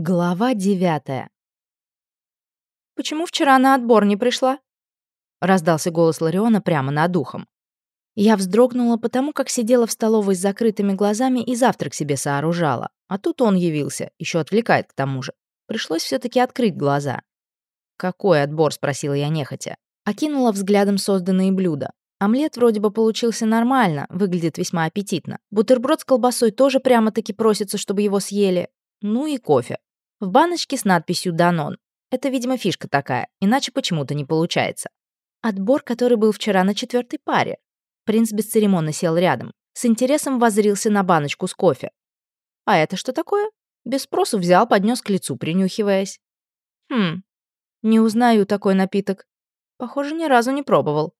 Глава девятая. «Почему вчера на отбор не пришла?» Раздался голос Лариона прямо над ухом. Я вздрогнула потому, как сидела в столовой с закрытыми глазами и завтрак себе сооружала. А тут он явился, еще отвлекает к тому же. Пришлось все таки открыть глаза. «Какой отбор?» — спросила я нехотя. Окинула взглядом созданные блюда. Омлет вроде бы получился нормально, выглядит весьма аппетитно. Бутерброд с колбасой тоже прямо-таки просится, чтобы его съели. Ну и кофе. В баночке с надписью «Данон». Это, видимо, фишка такая, иначе почему-то не получается. Отбор, который был вчера на четвертой паре. Принц бесцеремонно сел рядом. С интересом воззрился на баночку с кофе. А это что такое? Без спросу взял, поднес к лицу, принюхиваясь. Хм, не узнаю такой напиток. Похоже, ни разу не пробовал.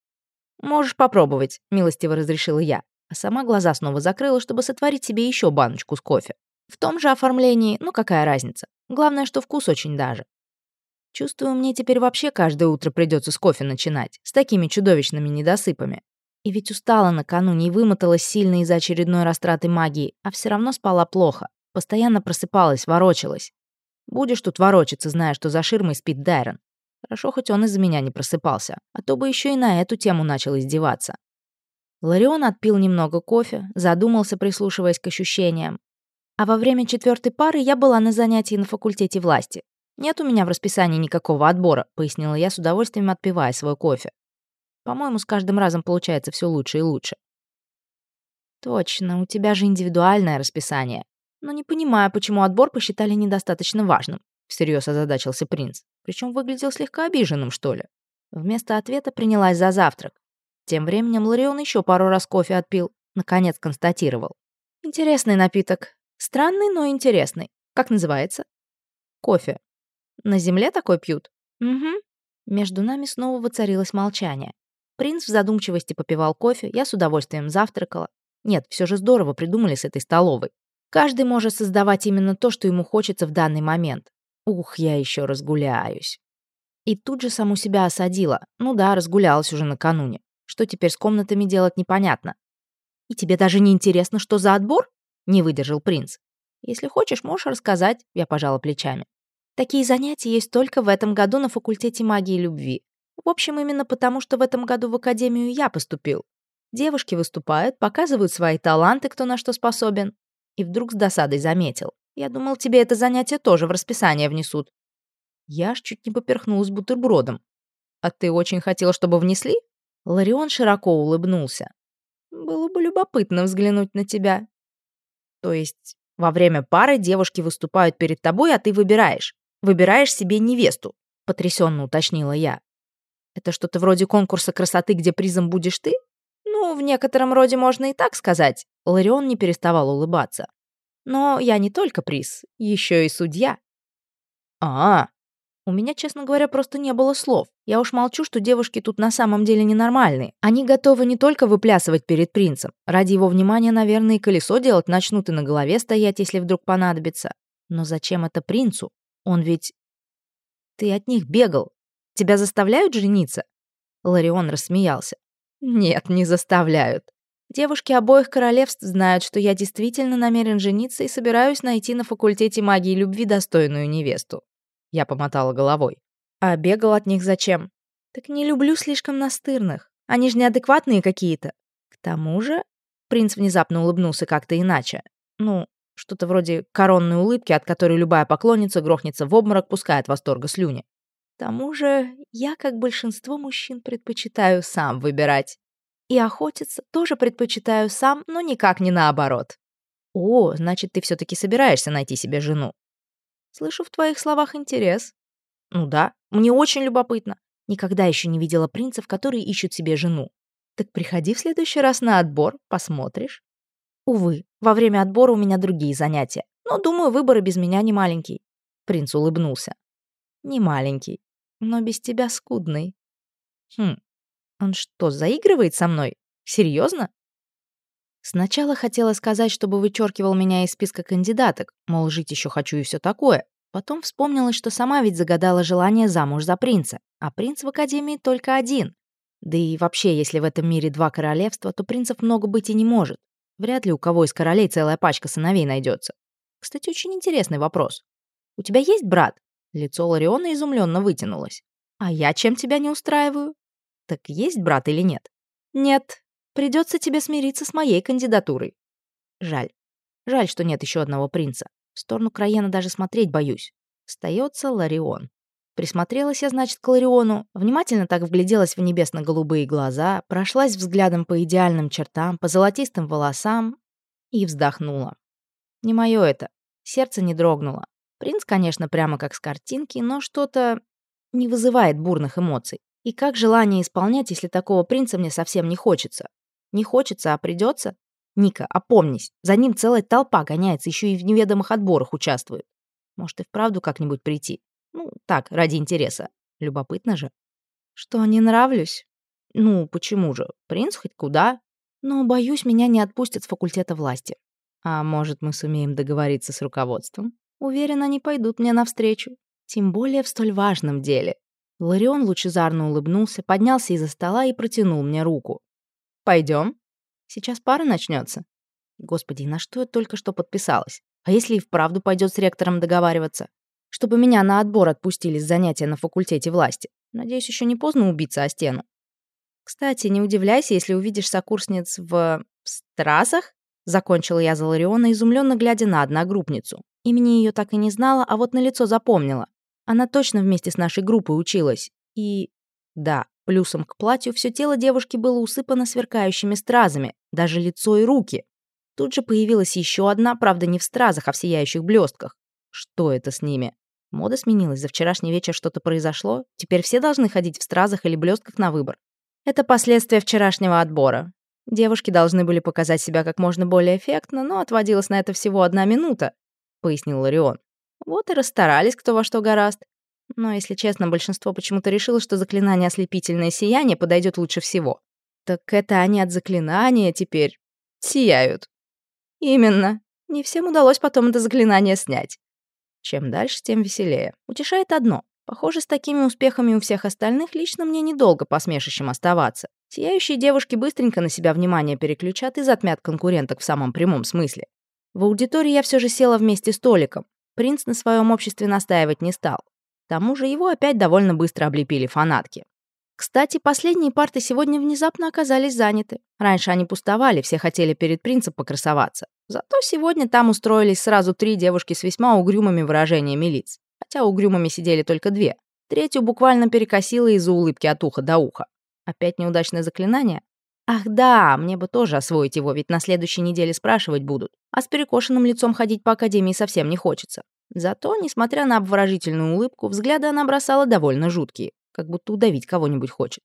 «Можешь попробовать», — милостиво разрешила я, а сама глаза снова закрыла, чтобы сотворить себе еще баночку с кофе. В том же оформлении, ну какая разница. Главное, что вкус очень даже. Чувствую, мне теперь вообще каждое утро придется с кофе начинать, с такими чудовищными недосыпами. И ведь устала накануне и вымоталась сильно из-за очередной растраты магии, а все равно спала плохо. Постоянно просыпалась, ворочалась. Будешь тут ворочаться, зная, что за ширмой спит Дайрон. Хорошо, хоть он из-за меня не просыпался, а то бы еще и на эту тему начал издеваться. Ларион отпил немного кофе, задумался, прислушиваясь к ощущениям. А во время четвертой пары я была на занятии на факультете власти. Нет у меня в расписании никакого отбора, пояснила я с удовольствием отпивая свой кофе. По-моему, с каждым разом получается все лучше и лучше. Точно, у тебя же индивидуальное расписание. Но не понимаю, почему отбор посчитали недостаточно важным, всерьез озадачился принц. Причем выглядел слегка обиженным, что ли. Вместо ответа принялась за завтрак. Тем временем Ларион еще пару раз кофе отпил, наконец констатировал. Интересный напиток. Странный, но интересный. Как называется? Кофе. На земле такой пьют? Угу. Между нами снова воцарилось молчание. Принц в задумчивости попивал кофе, я с удовольствием завтракала. Нет, все же здорово придумали с этой столовой. Каждый может создавать именно то, что ему хочется в данный момент. Ух, я еще разгуляюсь. И тут же саму себя осадила. Ну да, разгулялась уже накануне. Что теперь с комнатами делать непонятно. И тебе даже не интересно, что за отбор? Не выдержал принц. Если хочешь, можешь рассказать, я пожала плечами. Такие занятия есть только в этом году на факультете магии любви. В общем, именно потому, что в этом году в академию я поступил. Девушки выступают, показывают свои таланты, кто на что способен. И вдруг с досадой заметил. Я думал, тебе это занятие тоже в расписание внесут. Я аж чуть не поперхнулась бутербродом. А ты очень хотел, чтобы внесли? Ларион широко улыбнулся. Было бы любопытно взглянуть на тебя. То есть во время пары девушки выступают перед тобой, а ты выбираешь. Выбираешь себе невесту, потрясенно уточнила я. Это что-то вроде конкурса красоты, где призом будешь ты? Ну, в некотором роде можно и так сказать. Ларион не переставал улыбаться. Но я не только приз, еще и судья. А, у меня, честно говоря, просто не было слов. Я уж молчу, что девушки тут на самом деле ненормальные. Они готовы не только выплясывать перед принцем. Ради его внимания, наверное, и колесо делать начнут и на голове стоять, если вдруг понадобится. Но зачем это принцу? Он ведь... Ты от них бегал. Тебя заставляют жениться? Ларион рассмеялся. Нет, не заставляют. Девушки обоих королевств знают, что я действительно намерен жениться и собираюсь найти на факультете магии любви достойную невесту. Я помотала головой. А бегал от них зачем? Так не люблю слишком настырных. Они же неадекватные какие-то. К тому же... Принц внезапно улыбнулся как-то иначе. Ну, что-то вроде коронной улыбки, от которой любая поклонница грохнется в обморок, пускает от восторга слюни. К тому же, я, как большинство мужчин, предпочитаю сам выбирать. И охотиться тоже предпочитаю сам, но никак не наоборот. О, значит, ты все таки собираешься найти себе жену. Слышу в твоих словах интерес. Ну да, мне очень любопытно. Никогда еще не видела принцев, которые ищут себе жену. Так приходи в следующий раз на отбор, посмотришь. Увы, во время отбора у меня другие занятия. Но, думаю, выбор без меня не маленький. Принц улыбнулся. Не маленький, но без тебя скудный. Хм, он что, заигрывает со мной? Серьезно? Сначала хотела сказать, чтобы вычеркивал меня из списка кандидаток, мол, жить еще хочу и все такое. Потом вспомнилось, что сама ведь загадала желание замуж за принца, а принц в Академии только один. Да и вообще, если в этом мире два королевства, то принцев много быть и не может. Вряд ли у кого из королей целая пачка сыновей найдется. Кстати, очень интересный вопрос. У тебя есть брат?» Лицо Лариона изумленно вытянулось. «А я чем тебя не устраиваю?» «Так есть брат или нет?» «Нет. Придется тебе смириться с моей кандидатурой». «Жаль. Жаль, что нет еще одного принца. В сторону Краена даже смотреть боюсь. Остается Ларион. Присмотрелась я, значит, к Лариону, внимательно так вгляделась в небесно-голубые глаза, прошлась взглядом по идеальным чертам, по золотистым волосам и вздохнула. Не мое это. Сердце не дрогнуло. Принц, конечно, прямо как с картинки, но что-то не вызывает бурных эмоций. И как желание исполнять, если такого принца мне совсем не хочется? Не хочется, а придется? Ника, опомнись, за ним целая толпа гоняется, еще и в неведомых отборах участвует. Может, и вправду как-нибудь прийти. Ну, так, ради интереса. Любопытно же. Что, не нравлюсь? Ну, почему же? Принц хоть куда? Но, боюсь, меня не отпустят с факультета власти. А может, мы сумеем договориться с руководством? Уверена, они пойдут мне навстречу. Тем более в столь важном деле. Ларион лучезарно улыбнулся, поднялся из-за стола и протянул мне руку. Пойдем. Сейчас пара начнется. Господи, на что я только что подписалась? А если и вправду пойдет с ректором договариваться? чтобы меня на отбор отпустили с занятия на факультете власти. Надеюсь, еще не поздно убиться о стену. Кстати, не удивляйся, если увидишь сокурсниц в... стразах. Закончила я за Лариона, изумленно глядя на одногруппницу. Имени ее так и не знала, а вот на лицо запомнила. Она точно вместе с нашей группой училась. И... да, плюсом к платью все тело девушки было усыпано сверкающими стразами, даже лицо и руки. Тут же появилась еще одна, правда, не в стразах, а в сияющих блестках. Что это с ними? Мода сменилась, за вчерашний вечер что-то произошло? Теперь все должны ходить в стразах или блестках на выбор. Это последствия вчерашнего отбора. Девушки должны были показать себя как можно более эффектно, но отводилась на это всего одна минута, пояснил Ларион. Вот и расстарались кто во что гораст. Но, если честно, большинство почему-то решило, что заклинание «Ослепительное сияние» подойдет лучше всего. Так это они от заклинания теперь сияют. Именно. Не всем удалось потом это заклинание снять. Чем дальше, тем веселее. Утешает одно. Похоже, с такими успехами у всех остальных лично мне недолго посмешищем оставаться. Сияющие девушки быстренько на себя внимание переключат и затмят конкуренток в самом прямом смысле. В аудитории я все же села вместе с Толиком. Принц на своем обществе настаивать не стал. К тому же его опять довольно быстро облепили фанатки. Кстати, последние парты сегодня внезапно оказались заняты. Раньше они пустовали, все хотели перед принцем покрасоваться. Зато сегодня там устроились сразу три девушки с весьма угрюмыми выражениями лиц. Хотя угрюмыми сидели только две. Третью буквально перекосила из-за улыбки от уха до уха. Опять неудачное заклинание? Ах да, мне бы тоже освоить его, ведь на следующей неделе спрашивать будут. А с перекошенным лицом ходить по академии совсем не хочется. Зато, несмотря на обворожительную улыбку, взгляды она бросала довольно жуткие как будто удавить кого-нибудь хочет.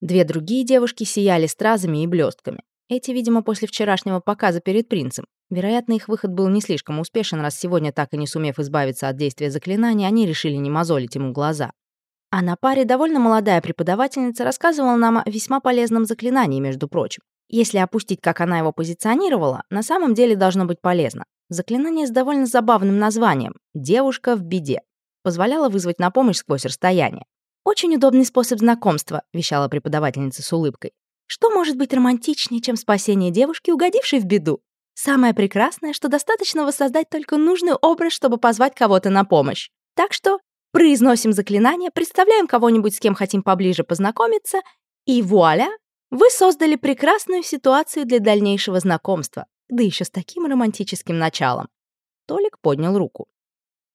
Две другие девушки сияли стразами и блестками. Эти, видимо, после вчерашнего показа перед принцем. Вероятно, их выход был не слишком успешен, раз сегодня, так и не сумев избавиться от действия заклинания, они решили не мозолить ему глаза. А на паре довольно молодая преподавательница рассказывала нам о весьма полезном заклинании, между прочим. Если опустить, как она его позиционировала, на самом деле должно быть полезно. Заклинание с довольно забавным названием «Девушка в беде» позволяло вызвать на помощь сквозь расстояние. «Очень удобный способ знакомства», — вещала преподавательница с улыбкой. «Что может быть романтичнее, чем спасение девушки, угодившей в беду? Самое прекрасное, что достаточно воссоздать только нужный образ, чтобы позвать кого-то на помощь. Так что произносим заклинание, представляем кого-нибудь, с кем хотим поближе познакомиться, и вуаля, вы создали прекрасную ситуацию для дальнейшего знакомства, да еще с таким романтическим началом». Толик поднял руку.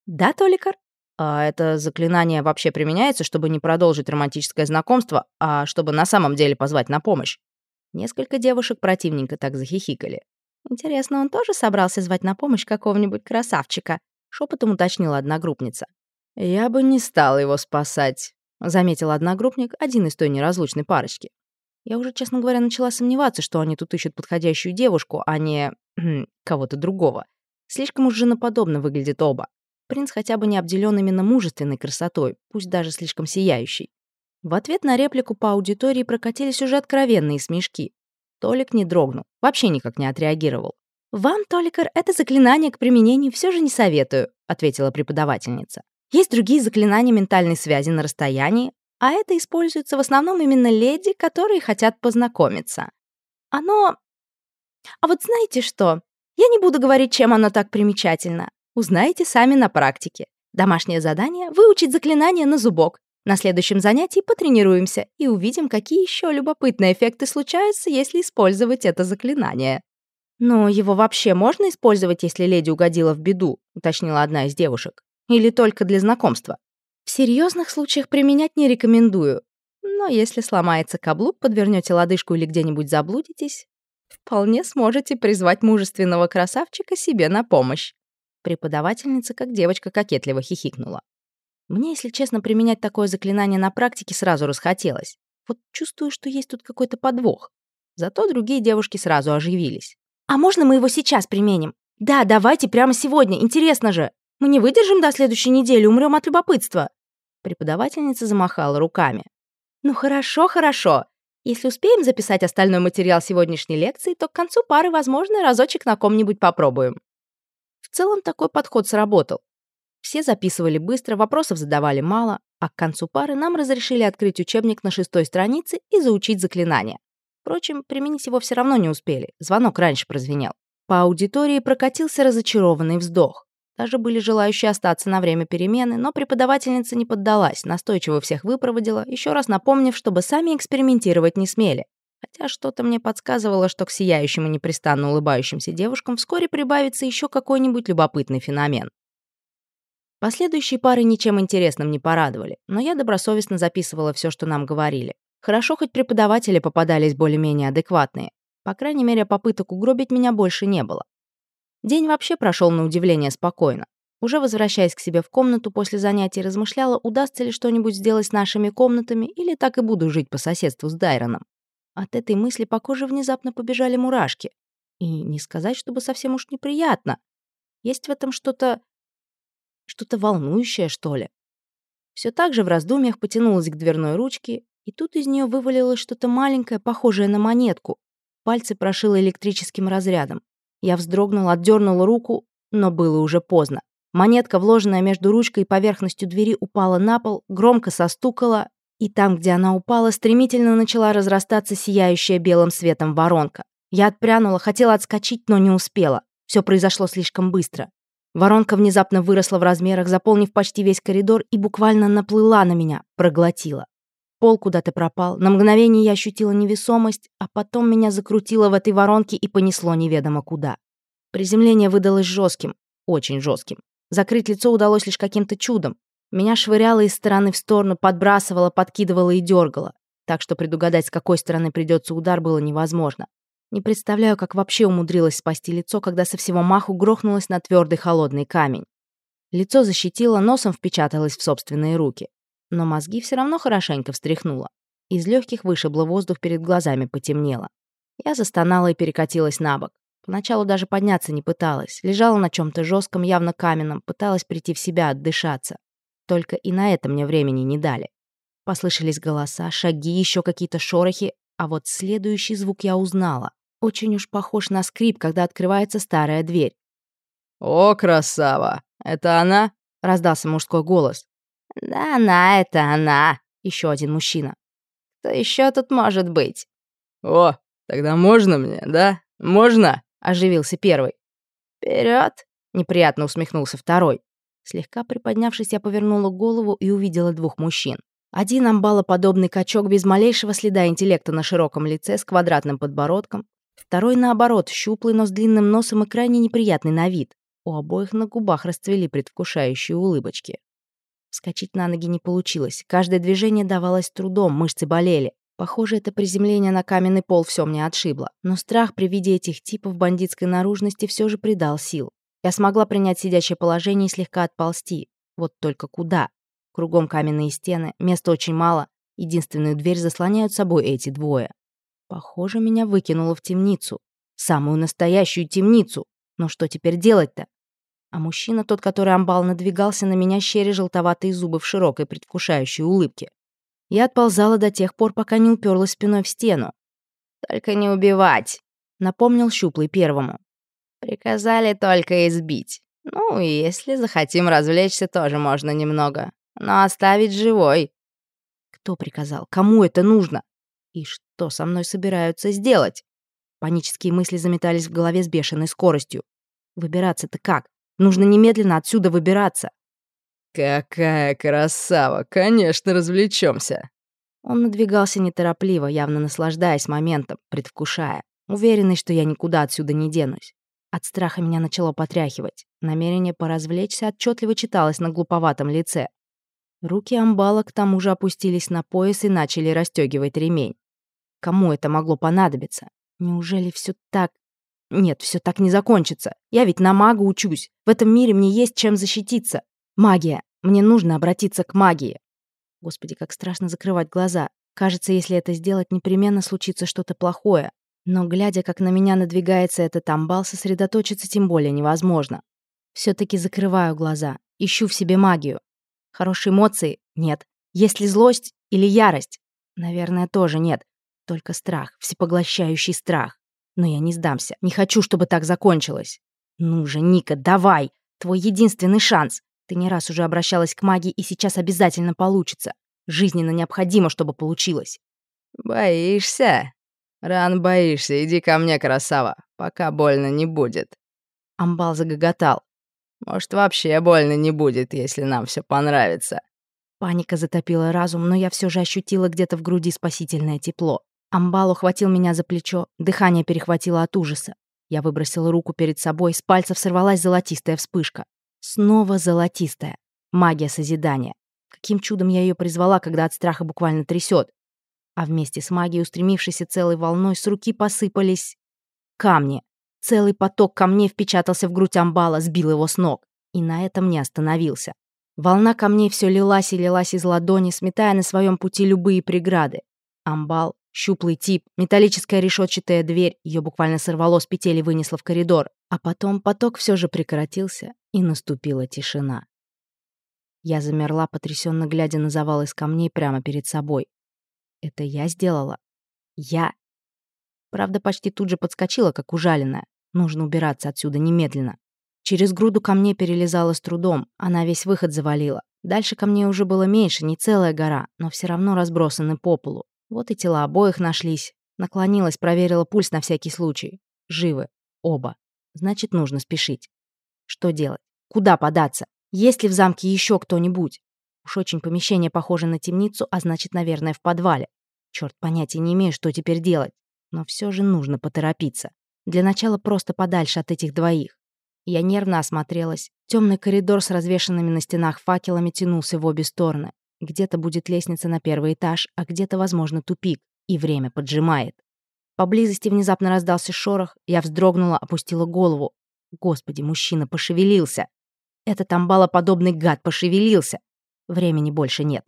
«Да, Толикар?» А это заклинание вообще применяется, чтобы не продолжить романтическое знакомство, а чтобы на самом деле позвать на помощь? Несколько девушек противненько так захихикали. Интересно, он тоже собрался звать на помощь какого-нибудь красавчика? Шепотом уточнила одногруппница. Я бы не стал его спасать, заметил одногруппник, один из той неразлучной парочки. Я уже, честно говоря, начала сомневаться, что они тут ищут подходящую девушку, а не кого-то другого. Слишком уж женоподобно выглядят оба. Принц хотя бы не обделен именно мужественной красотой, пусть даже слишком сияющей. В ответ на реплику по аудитории прокатились уже откровенные смешки. Толик не дрогнул, вообще никак не отреагировал. «Вам, Толикар, это заклинание к применению все же не советую», ответила преподавательница. «Есть другие заклинания ментальной связи на расстоянии, а это используется в основном именно леди, которые хотят познакомиться. Оно... А вот знаете что? Я не буду говорить, чем оно так примечательно. Узнаете сами на практике. Домашнее задание — выучить заклинание на зубок. На следующем занятии потренируемся и увидим, какие еще любопытные эффекты случаются, если использовать это заклинание. «Но его вообще можно использовать, если леди угодила в беду?» — уточнила одна из девушек. «Или только для знакомства?» «В серьезных случаях применять не рекомендую. Но если сломается каблук, подвернете лодыжку или где-нибудь заблудитесь, вполне сможете призвать мужественного красавчика себе на помощь». Преподавательница, как девочка, кокетливо хихикнула. Мне, если честно, применять такое заклинание на практике сразу расхотелось. Вот чувствую, что есть тут какой-то подвох. Зато другие девушки сразу оживились. «А можно мы его сейчас применим?» «Да, давайте, прямо сегодня, интересно же! Мы не выдержим до следующей недели, умрем от любопытства!» Преподавательница замахала руками. «Ну хорошо, хорошо. Если успеем записать остальной материал сегодняшней лекции, то к концу пары, возможно, разочек на ком-нибудь попробуем». В целом такой подход сработал. Все записывали быстро, вопросов задавали мало, а к концу пары нам разрешили открыть учебник на шестой странице и заучить заклинание. Впрочем, применить его все равно не успели. Звонок раньше прозвенел. По аудитории прокатился разочарованный вздох. Даже были желающие остаться на время перемены, но преподавательница не поддалась, настойчиво всех выпроводила, еще раз напомнив, чтобы сами экспериментировать не смели. Хотя что-то мне подсказывало, что к сияющим и непрестанно улыбающимся девушкам вскоре прибавится еще какой-нибудь любопытный феномен. Последующие пары ничем интересным не порадовали, но я добросовестно записывала все, что нам говорили. Хорошо, хоть преподаватели попадались более-менее адекватные. По крайней мере, попыток угробить меня больше не было. День вообще прошел на удивление спокойно. Уже возвращаясь к себе в комнату после занятий, размышляла, удастся ли что-нибудь сделать с нашими комнатами или так и буду жить по соседству с Дайроном. От этой мысли по коже внезапно побежали мурашки. И не сказать, чтобы совсем уж неприятно. Есть в этом что-то... что-то волнующее, что ли. Все так же в раздумьях потянулась к дверной ручке и тут из нее вывалилось что-то маленькое, похожее на монетку. Пальцы прошило электрическим разрядом. Я вздрогнула, отдернула руку, но было уже поздно. Монетка, вложенная между ручкой и поверхностью двери, упала на пол, громко состукала, и там, где она упала, стремительно начала разрастаться сияющая белым светом воронка. Я отпрянула, хотела отскочить, но не успела. Все произошло слишком быстро. Воронка внезапно выросла в размерах, заполнив почти весь коридор и буквально наплыла на меня, проглотила. Пол куда-то пропал. На мгновение я ощутила невесомость, а потом меня закрутило в этой воронке и понесло неведомо куда. Приземление выдалось жестким, очень жестким. Закрыть лицо удалось лишь каким-то чудом. Меня швыряло из стороны в сторону, подбрасывало, подкидывало и дергало. Так что предугадать, с какой стороны придется удар, было невозможно. Не представляю, как вообще умудрилась спасти лицо, когда со всего маху грохнулась на твердый холодный камень. Лицо защитило, носом впечаталось в собственные руки но мозги все равно хорошенько встряхнуло. Из легких вышибло воздух, перед глазами потемнело. Я застонала и перекатилась на бок. Поначалу даже подняться не пыталась. Лежала на чем то жестком, явно каменном, пыталась прийти в себя, отдышаться. Только и на это мне времени не дали. Послышались голоса, шаги, еще какие-то шорохи, а вот следующий звук я узнала. Очень уж похож на скрип, когда открывается старая дверь. «О, красава! Это она?» — раздался мужской голос. «Да она это она!» — еще один мужчина. «Кто еще тут может быть?» «О, тогда можно мне, да? Можно?» — оживился первый. «Вперед!» — неприятно усмехнулся второй. Слегка приподнявшись, я повернула голову и увидела двух мужчин. Один амбалоподобный качок без малейшего следа интеллекта на широком лице с квадратным подбородком. Второй, наоборот, щуплый, но с длинным носом и крайне неприятный на вид. У обоих на губах расцвели предвкушающие улыбочки. Вскочить на ноги не получилось. Каждое движение давалось трудом, мышцы болели. Похоже, это приземление на каменный пол все мне отшибло. Но страх при виде этих типов бандитской наружности все же придал сил. Я смогла принять сидячее положение и слегка отползти. Вот только куда? Кругом каменные стены, места очень мало. Единственную дверь заслоняют собой эти двое. Похоже, меня выкинуло в темницу. Самую настоящую темницу. Но что теперь делать-то? А мужчина, тот, который амбал надвигался на меня, щери желтоватые зубы в широкой предвкушающей улыбке. Я отползала до тех пор, пока не уперлась спиной в стену. «Только не убивать», — напомнил щуплый первому. «Приказали только избить. Ну, если захотим развлечься, тоже можно немного. Но оставить живой». «Кто приказал? Кому это нужно? И что со мной собираются сделать?» Панические мысли заметались в голове с бешеной скоростью. «Выбираться-то как? Нужно немедленно отсюда выбираться. «Какая красава! Конечно, развлечемся. Он надвигался неторопливо, явно наслаждаясь моментом, предвкушая, уверенный, что я никуда отсюда не денусь. От страха меня начало потряхивать. Намерение поразвлечься отчетливо читалось на глуповатом лице. Руки амбала к тому же опустились на пояс и начали расстегивать ремень. Кому это могло понадобиться? Неужели все так... Нет, все так не закончится. Я ведь на мага учусь. В этом мире мне есть чем защититься. Магия. Мне нужно обратиться к магии. Господи, как страшно закрывать глаза. Кажется, если это сделать, непременно случится что-то плохое. Но, глядя, как на меня надвигается этот амбал, сосредоточиться тем более невозможно. все таки закрываю глаза, ищу в себе магию. Хорошие эмоции? Нет. Есть ли злость или ярость? Наверное, тоже нет. Только страх, всепоглощающий страх. Но я не сдамся. Не хочу, чтобы так закончилось. Ну же, Ника, давай! Твой единственный шанс. Ты не раз уже обращалась к магии, и сейчас обязательно получится. Жизненно необходимо, чтобы получилось. Боишься? Ран боишься, иди ко мне, красава, пока больно не будет. Амбал загоготал. Может, вообще больно не будет, если нам все понравится. Паника затопила разум, но я все же ощутила где-то в груди спасительное тепло. Амбал ухватил меня за плечо, дыхание перехватило от ужаса. Я выбросила руку перед собой, с пальцев сорвалась золотистая вспышка. Снова золотистая. Магия созидания. Каким чудом я ее призвала, когда от страха буквально трясет. А вместе с магией, устремившейся целой волной, с руки посыпались камни. Целый поток камней впечатался в грудь амбала, сбил его с ног. И на этом не остановился. Волна камней все лилась и лилась из ладони, сметая на своем пути любые преграды. Амбал, щуплый тип, металлическая решетчатая дверь, ее буквально сорвало с петель и вынесло в коридор. А потом поток все же прекратился, и наступила тишина. Я замерла, потрясенно глядя на завал из камней прямо перед собой. Это я сделала? Я? Правда, почти тут же подскочила, как ужаленная. Нужно убираться отсюда немедленно. Через груду камней перелезала с трудом, она весь выход завалила. Дальше камней уже было меньше, не целая гора, но все равно разбросаны по полу. Вот и тела обоих нашлись. Наклонилась, проверила пульс на всякий случай. Живы. Оба. Значит, нужно спешить. Что делать? Куда податься? Есть ли в замке еще кто-нибудь? Уж очень помещение похоже на темницу, а значит, наверное, в подвале. Черт, понятия не имею, что теперь делать. Но все же нужно поторопиться. Для начала просто подальше от этих двоих. Я нервно осмотрелась. Темный коридор с развешанными на стенах факелами тянулся в обе стороны. Где-то будет лестница на первый этаж, а где-то, возможно, тупик. И время поджимает. Поблизости внезапно раздался шорох, я вздрогнула, опустила голову. Господи, мужчина пошевелился. Этот амбалоподобный гад пошевелился. Времени больше нет.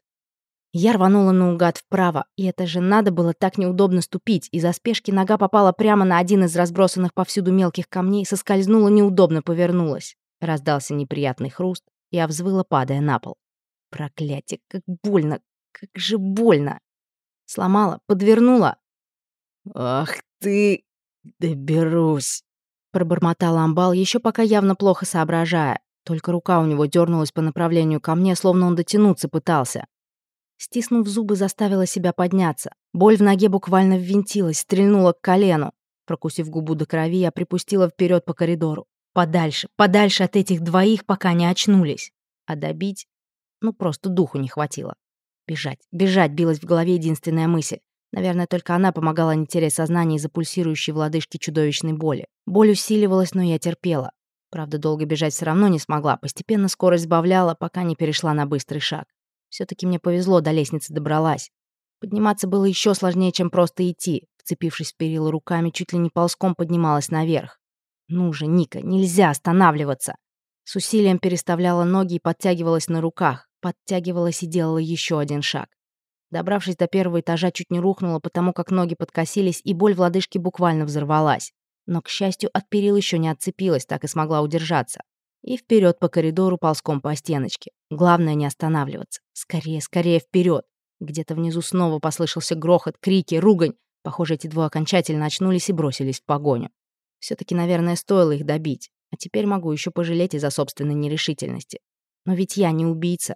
Я рванула наугад вправо, и это же надо было так неудобно ступить. Из-за спешки нога попала прямо на один из разбросанных повсюду мелких камней, соскользнула, неудобно повернулась. Раздался неприятный хруст, я взвыла, падая на пол. Проклятие, как больно, как же больно. Сломала, подвернула, «Ах ты! Доберусь!» Пробормотал амбал, еще пока явно плохо соображая. Только рука у него дернулась по направлению ко мне, словно он дотянуться пытался. Стиснув зубы, заставила себя подняться. Боль в ноге буквально ввинтилась, стрельнула к колену. Прокусив губу до крови, я припустила вперед по коридору. Подальше, подальше от этих двоих, пока не очнулись. А добить? Ну, просто духу не хватило. Бежать, бежать билась в голове единственная мысль. Наверное, только она помогала не терять сознание из-за пульсирующей в лодыжке чудовищной боли. Боль усиливалась, но я терпела. Правда, долго бежать все равно не смогла, постепенно скорость сбавляла, пока не перешла на быстрый шаг. все таки мне повезло, до лестницы добралась. Подниматься было еще сложнее, чем просто идти. Вцепившись в перила руками, чуть ли не ползком поднималась наверх. «Ну же, Ника, нельзя останавливаться!» С усилием переставляла ноги и подтягивалась на руках. Подтягивалась и делала еще один шаг. Добравшись до первого этажа, чуть не рухнула, потому как ноги подкосились, и боль в лодыжке буквально взорвалась. Но, к счастью, от перил еще не отцепилась, так и смогла удержаться. И вперед по коридору ползком по стеночке. Главное не останавливаться. Скорее, скорее вперед. Где-то внизу снова послышался грохот, крики, ругань. Похоже, эти двое окончательно очнулись и бросились в погоню. все таки наверное, стоило их добить. А теперь могу еще пожалеть из-за собственной нерешительности. Но ведь я не убийца,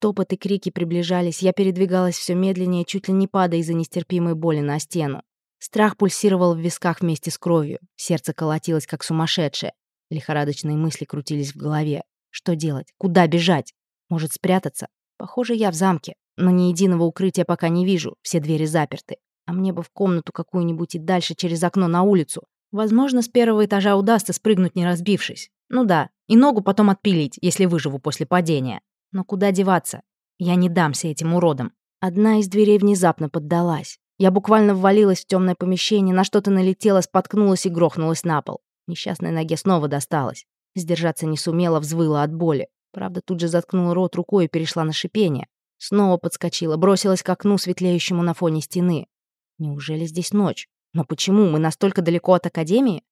Топот и крики приближались, я передвигалась все медленнее, чуть ли не падая из-за нестерпимой боли на стену. Страх пульсировал в висках вместе с кровью, сердце колотилось как сумасшедшее. Лихорадочные мысли крутились в голове. Что делать? Куда бежать? Может, спрятаться? Похоже, я в замке, но ни единого укрытия пока не вижу, все двери заперты. А мне бы в комнату какую-нибудь и дальше через окно на улицу. Возможно, с первого этажа удастся спрыгнуть, не разбившись. Ну да, и ногу потом отпилить, если выживу после падения. Но куда деваться? Я не дамся этим уродам. Одна из дверей внезапно поддалась. Я буквально ввалилась в темное помещение, на что-то налетела, споткнулась и грохнулась на пол. Несчастной ноге снова досталось. Сдержаться не сумела, взвыла от боли. Правда, тут же заткнула рот рукой и перешла на шипение. Снова подскочила, бросилась к окну, светлеющему на фоне стены. Неужели здесь ночь? Но почему мы настолько далеко от Академии?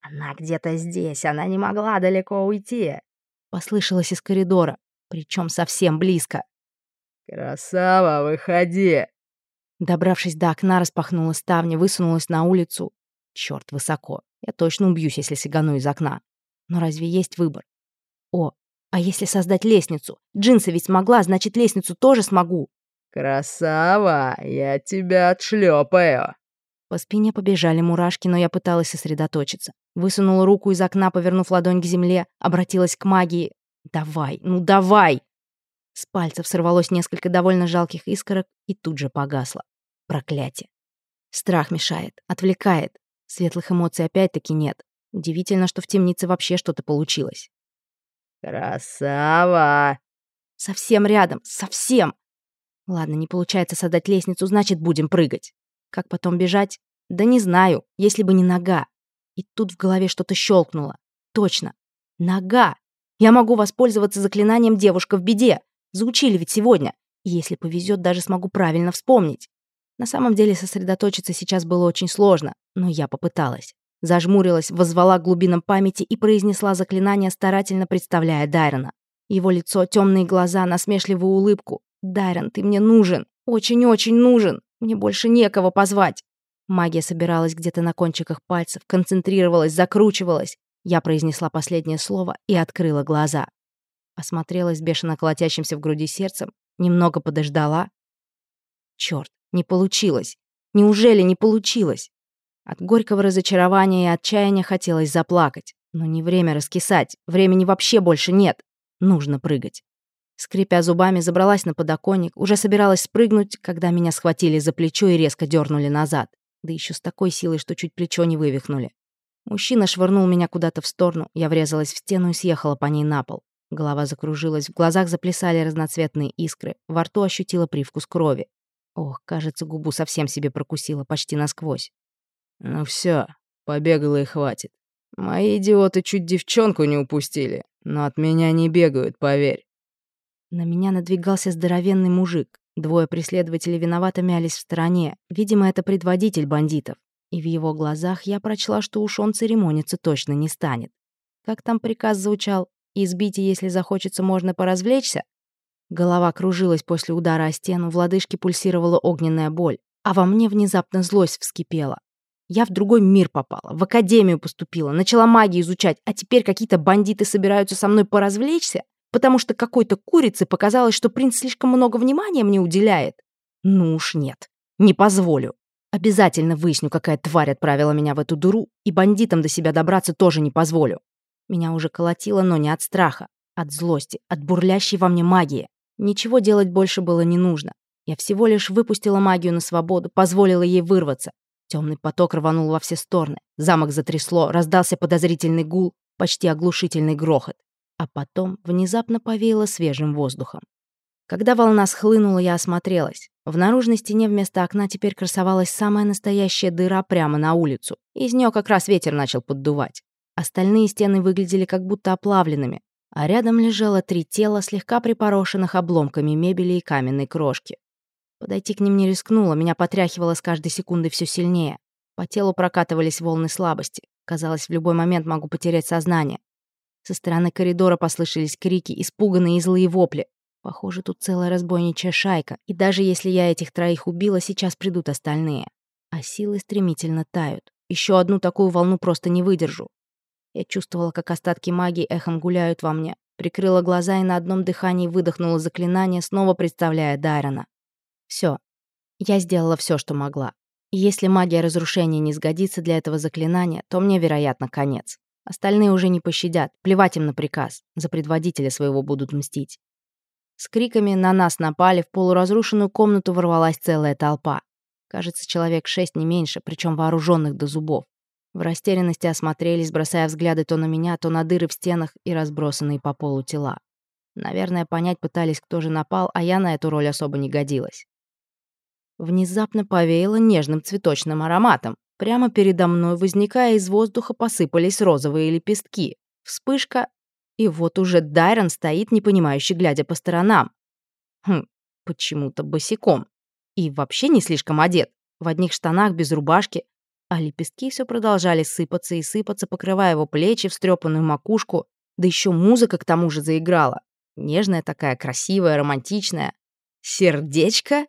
«Она где-то здесь, она не могла далеко уйти», — послышалось из коридора, причем совсем близко. «Красава, выходи!» Добравшись до окна, распахнула ставни, высунулась на улицу. Черт, высоко. Я точно убьюсь, если сигану из окна. Но разве есть выбор? О, а если создать лестницу? Джинсы ведь смогла, значит, лестницу тоже смогу. «Красава, я тебя отшлепаю. По спине побежали мурашки, но я пыталась сосредоточиться. Высунула руку из окна, повернув ладонь к земле, обратилась к магии. «Давай, ну давай!» С пальцев сорвалось несколько довольно жалких искорок и тут же погасло. Проклятие. Страх мешает, отвлекает. Светлых эмоций опять-таки нет. Удивительно, что в темнице вообще что-то получилось. «Красава!» «Совсем рядом, совсем!» Ладно, не получается создать лестницу, значит, будем прыгать. Как потом бежать? Да не знаю, если бы не нога. И тут в голове что-то щелкнуло. Точно. Нога. Я могу воспользоваться заклинанием «Девушка в беде». Заучили ведь сегодня. И если повезет, даже смогу правильно вспомнить. На самом деле сосредоточиться сейчас было очень сложно, но я попыталась. Зажмурилась, возвала глубинам памяти и произнесла заклинание, старательно представляя Дайрона. Его лицо, темные глаза, насмешливую улыбку. «Дайрон, ты мне нужен! Очень-очень нужен!» Мне больше некого позвать. Магия собиралась где-то на кончиках пальцев, концентрировалась, закручивалась. Я произнесла последнее слово и открыла глаза. Осмотрелась бешено колотящимся в груди сердцем, немного подождала. Черт, не получилось. Неужели не получилось? От горького разочарования и отчаяния хотелось заплакать. Но не время раскисать, времени вообще больше нет. Нужно прыгать. Скрипя зубами, забралась на подоконник, уже собиралась спрыгнуть, когда меня схватили за плечо и резко дернули назад. Да еще с такой силой, что чуть плечо не вывихнули. Мужчина швырнул меня куда-то в сторону, я врезалась в стену и съехала по ней на пол. Голова закружилась, в глазах заплясали разноцветные искры, во рту ощутила привкус крови. Ох, кажется, губу совсем себе прокусила почти насквозь. Ну все, побегала и хватит. Мои идиоты чуть девчонку не упустили, но от меня не бегают, поверь. На меня надвигался здоровенный мужик. Двое преследователей виновато мялись в стороне. Видимо, это предводитель бандитов. И в его глазах я прочла, что уж он церемониться точно не станет. Как там приказ звучал? Избить, и если захочется, можно поразвлечься? Голова кружилась после удара о стену, в лодыжке пульсировала огненная боль, а во мне внезапно злость вскипела. Я в другой мир попала, в академию поступила, начала магию изучать, а теперь какие-то бандиты собираются со мной поразвлечься? потому что какой-то курице показалось, что принц слишком много внимания мне уделяет. Ну уж нет, не позволю. Обязательно выясню, какая тварь отправила меня в эту дуру, и бандитам до себя добраться тоже не позволю. Меня уже колотило, но не от страха, от злости, от бурлящей во мне магии. Ничего делать больше было не нужно. Я всего лишь выпустила магию на свободу, позволила ей вырваться. Темный поток рванул во все стороны. Замок затрясло, раздался подозрительный гул, почти оглушительный грохот а потом внезапно повеяло свежим воздухом. Когда волна схлынула, я осмотрелась. В наружной стене вместо окна теперь красовалась самая настоящая дыра прямо на улицу. Из нее как раз ветер начал поддувать. Остальные стены выглядели как будто оплавленными, а рядом лежало три тела, слегка припорошенных обломками мебели и каменной крошки. Подойти к ним не рискнула, меня потряхивало с каждой секундой все сильнее. По телу прокатывались волны слабости. Казалось, в любой момент могу потерять сознание. Со стороны коридора послышались крики, испуганные и злые вопли. Похоже, тут целая разбойничья шайка, и даже если я этих троих убила, сейчас придут остальные. А силы стремительно тают. Еще одну такую волну просто не выдержу. Я чувствовала, как остатки магии эхом гуляют во мне. Прикрыла глаза и на одном дыхании выдохнула заклинание, снова представляя Дайрона. Все. Я сделала все, что могла. Если магия разрушения не сгодится для этого заклинания, то мне, вероятно, конец. Остальные уже не пощадят, плевать им на приказ. За предводителя своего будут мстить. С криками на нас напали, в полуразрушенную комнату ворвалась целая толпа. Кажется, человек шесть не меньше, причем вооруженных до зубов. В растерянности осмотрелись, бросая взгляды то на меня, то на дыры в стенах и разбросанные по полу тела. Наверное, понять пытались, кто же напал, а я на эту роль особо не годилась. Внезапно повеяло нежным цветочным ароматом. Прямо передо мной, возникая из воздуха, посыпались розовые лепестки. Вспышка, и вот уже Дайрон стоит, непонимающе глядя по сторонам. Хм, почему-то босиком. И вообще не слишком одет. В одних штанах, без рубашки. А лепестки все продолжали сыпаться и сыпаться, покрывая его плечи, встрепанную макушку. Да еще музыка к тому же заиграла. Нежная такая, красивая, романтичная. Сердечко?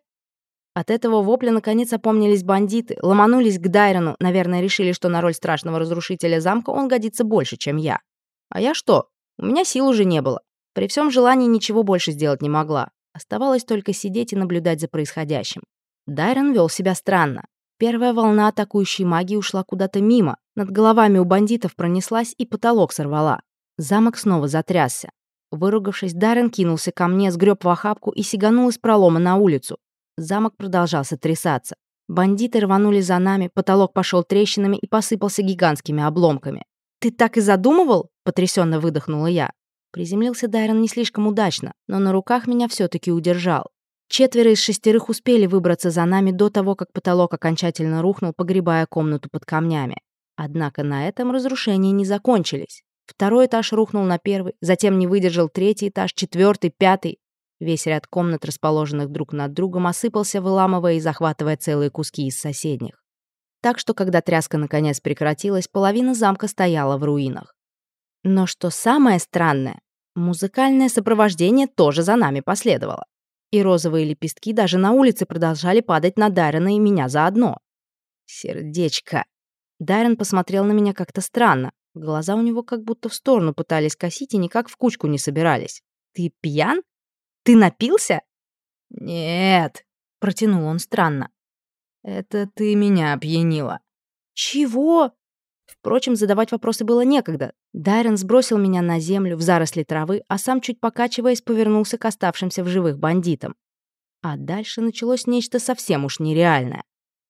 От этого вопля наконец опомнились бандиты, ломанулись к Дайрону, наверное, решили, что на роль страшного разрушителя замка он годится больше, чем я. А я что? У меня сил уже не было. При всем желании ничего больше сделать не могла. Оставалось только сидеть и наблюдать за происходящим. Дайрон вел себя странно. Первая волна атакующей магии ушла куда-то мимо, над головами у бандитов пронеслась и потолок сорвала. Замок снова затрясся. Выругавшись, Даррен кинулся ко мне, сгреб в охапку и сиганул из пролома на улицу. Замок продолжал сотрясаться. Бандиты рванули за нами, потолок пошел трещинами и посыпался гигантскими обломками. «Ты так и задумывал?» — потрясенно выдохнула я. Приземлился Дайрон не слишком удачно, но на руках меня все таки удержал. Четверо из шестерых успели выбраться за нами до того, как потолок окончательно рухнул, погребая комнату под камнями. Однако на этом разрушения не закончились. Второй этаж рухнул на первый, затем не выдержал третий этаж, четвертый, пятый. Весь ряд комнат, расположенных друг над другом, осыпался, выламывая и захватывая целые куски из соседних. Так что, когда тряска наконец прекратилась, половина замка стояла в руинах. Но что самое странное, музыкальное сопровождение тоже за нами последовало. И розовые лепестки даже на улице продолжали падать на Даррена и меня заодно. Сердечко. Даррен посмотрел на меня как-то странно, Глаза у него как будто в сторону пытались косить и никак в кучку не собирались. «Ты пьян? Ты напился?» «Нет», — протянул он странно. «Это ты меня опьянила». «Чего?» Впрочем, задавать вопросы было некогда. Даррен сбросил меня на землю в заросли травы, а сам, чуть покачиваясь, повернулся к оставшимся в живых бандитам. А дальше началось нечто совсем уж нереальное.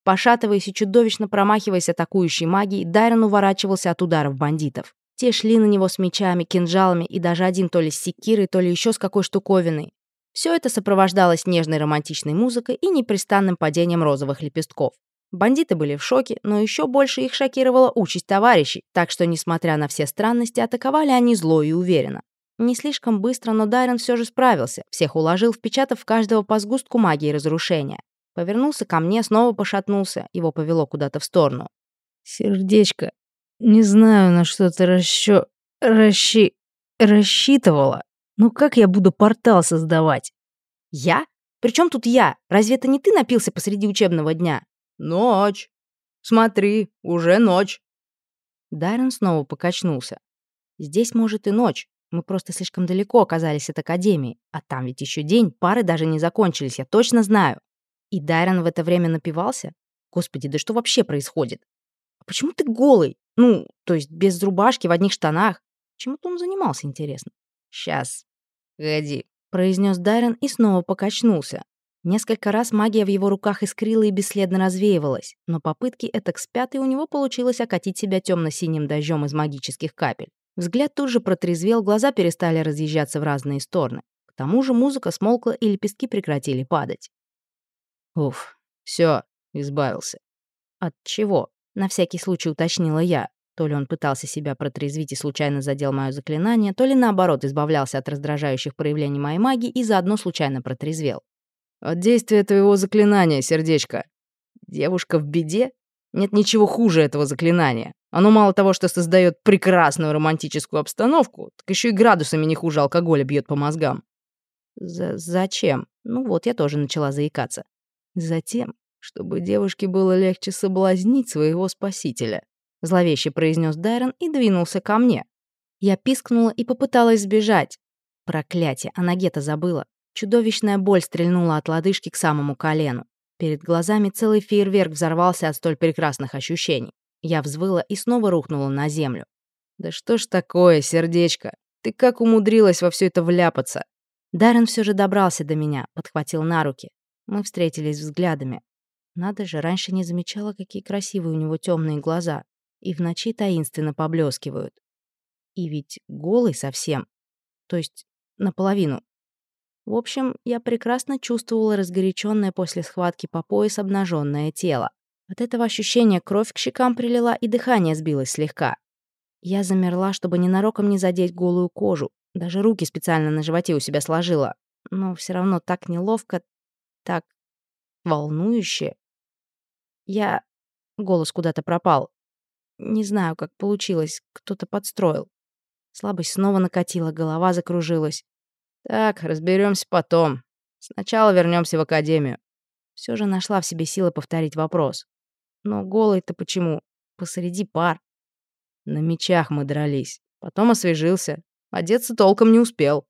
Пошатываясь и чудовищно промахиваясь атакующей магией, Дайрон уворачивался от ударов бандитов. Те шли на него с мечами, кинжалами и даже один то ли с секирой, то ли еще с какой штуковиной. Все это сопровождалось нежной романтичной музыкой и непрестанным падением розовых лепестков. Бандиты были в шоке, но еще больше их шокировала участь товарищей, так что, несмотря на все странности, атаковали они зло и уверенно. Не слишком быстро, но Дайрон все же справился, всех уложил, впечатав каждого по сгустку магии разрушения. Повернулся ко мне, снова пошатнулся, его повело куда-то в сторону. «Сердечко, не знаю, на что ты расчё... расщи... рассчитывала. Ну как я буду портал создавать?» «Я? Причем тут я? Разве это не ты напился посреди учебного дня?» «Ночь. Смотри, уже ночь». Даррен снова покачнулся. «Здесь, может, и ночь. Мы просто слишком далеко оказались от Академии. А там ведь еще день, пары даже не закончились, я точно знаю. И Дайрон в это время напивался? Господи, да что вообще происходит? А почему ты голый? Ну, то есть без рубашки, в одних штанах. Чем-то он занимался, интересно. Сейчас. Погоди. Произнес Дайрон и снова покачнулся. Несколько раз магия в его руках искрила и бесследно развеивалась, но попытки этак с пятой у него получилось окатить себя темно-синим дождем из магических капель. Взгляд тут же протрезвел, глаза перестали разъезжаться в разные стороны. К тому же музыка смолкла и лепестки прекратили падать. Уф, все, избавился. От чего? На всякий случай уточнила я. То ли он пытался себя протрезвить и случайно задел мое заклинание, то ли наоборот избавлялся от раздражающих проявлений моей магии и заодно случайно протрезвел. От действия твоего заклинания, сердечко. Девушка в беде? Нет ничего хуже этого заклинания. Оно мало того, что создает прекрасную романтическую обстановку, так еще и градусами не хуже алкоголя бьет по мозгам. З Зачем? Ну вот, я тоже начала заикаться. Затем, чтобы девушке было легче соблазнить своего спасителя. Зловеще произнес Дайрон и двинулся ко мне. Я пискнула и попыталась сбежать. Проклятие, а ноге-то забыла. Чудовищная боль стрельнула от лодыжки к самому колену. Перед глазами целый фейерверк взорвался от столь прекрасных ощущений. Я взвыла и снова рухнула на землю. «Да что ж такое, сердечко? Ты как умудрилась во все это вляпаться?» Даррен все же добрался до меня, подхватил на руки. Мы встретились взглядами. Надо же, раньше не замечала, какие красивые у него темные глаза. И в ночи таинственно поблескивают. И ведь голый совсем. То есть наполовину. В общем, я прекрасно чувствовала разгоряченное после схватки по пояс обнаженное тело. От этого ощущения кровь к щекам прилила и дыхание сбилось слегка. Я замерла, чтобы ненароком не задеть голую кожу. Даже руки специально на животе у себя сложила. Но все равно так неловко, так волнующе. Я... Голос куда-то пропал. Не знаю, как получилось. Кто-то подстроил. Слабость снова накатила, голова закружилась. Так, разберемся потом. Сначала вернемся в академию. Все же нашла в себе силы повторить вопрос. Но голый-то почему? Посреди пар. На мечах мы дрались. Потом освежился. Одеться толком не успел.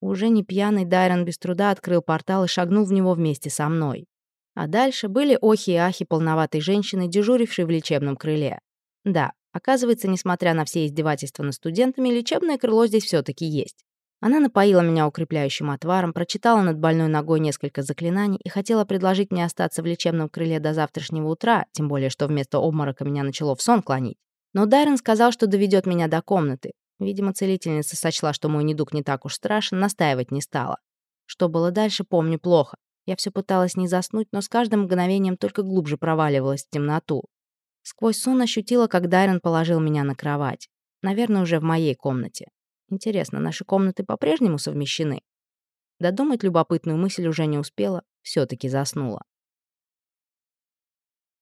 Уже не пьяный Дайрон без труда открыл портал и шагнул в него вместе со мной. А дальше были охи и ахи полноватой женщины, дежурившей в лечебном крыле. Да, оказывается, несмотря на все издевательства над студентами, лечебное крыло здесь все таки есть. Она напоила меня укрепляющим отваром, прочитала над больной ногой несколько заклинаний и хотела предложить мне остаться в лечебном крыле до завтрашнего утра, тем более, что вместо обморока меня начало в сон клонить. Но Дайрон сказал, что доведет меня до комнаты. Видимо, целительница сочла, что мой недуг не так уж страшен, настаивать не стала. Что было дальше, помню плохо. Я все пыталась не заснуть, но с каждым мгновением только глубже проваливалась в темноту. Сквозь сон ощутила, как Дайрон положил меня на кровать. Наверное, уже в моей комнате. Интересно, наши комнаты по-прежнему совмещены? Додумать любопытную мысль уже не успела, все таки заснула.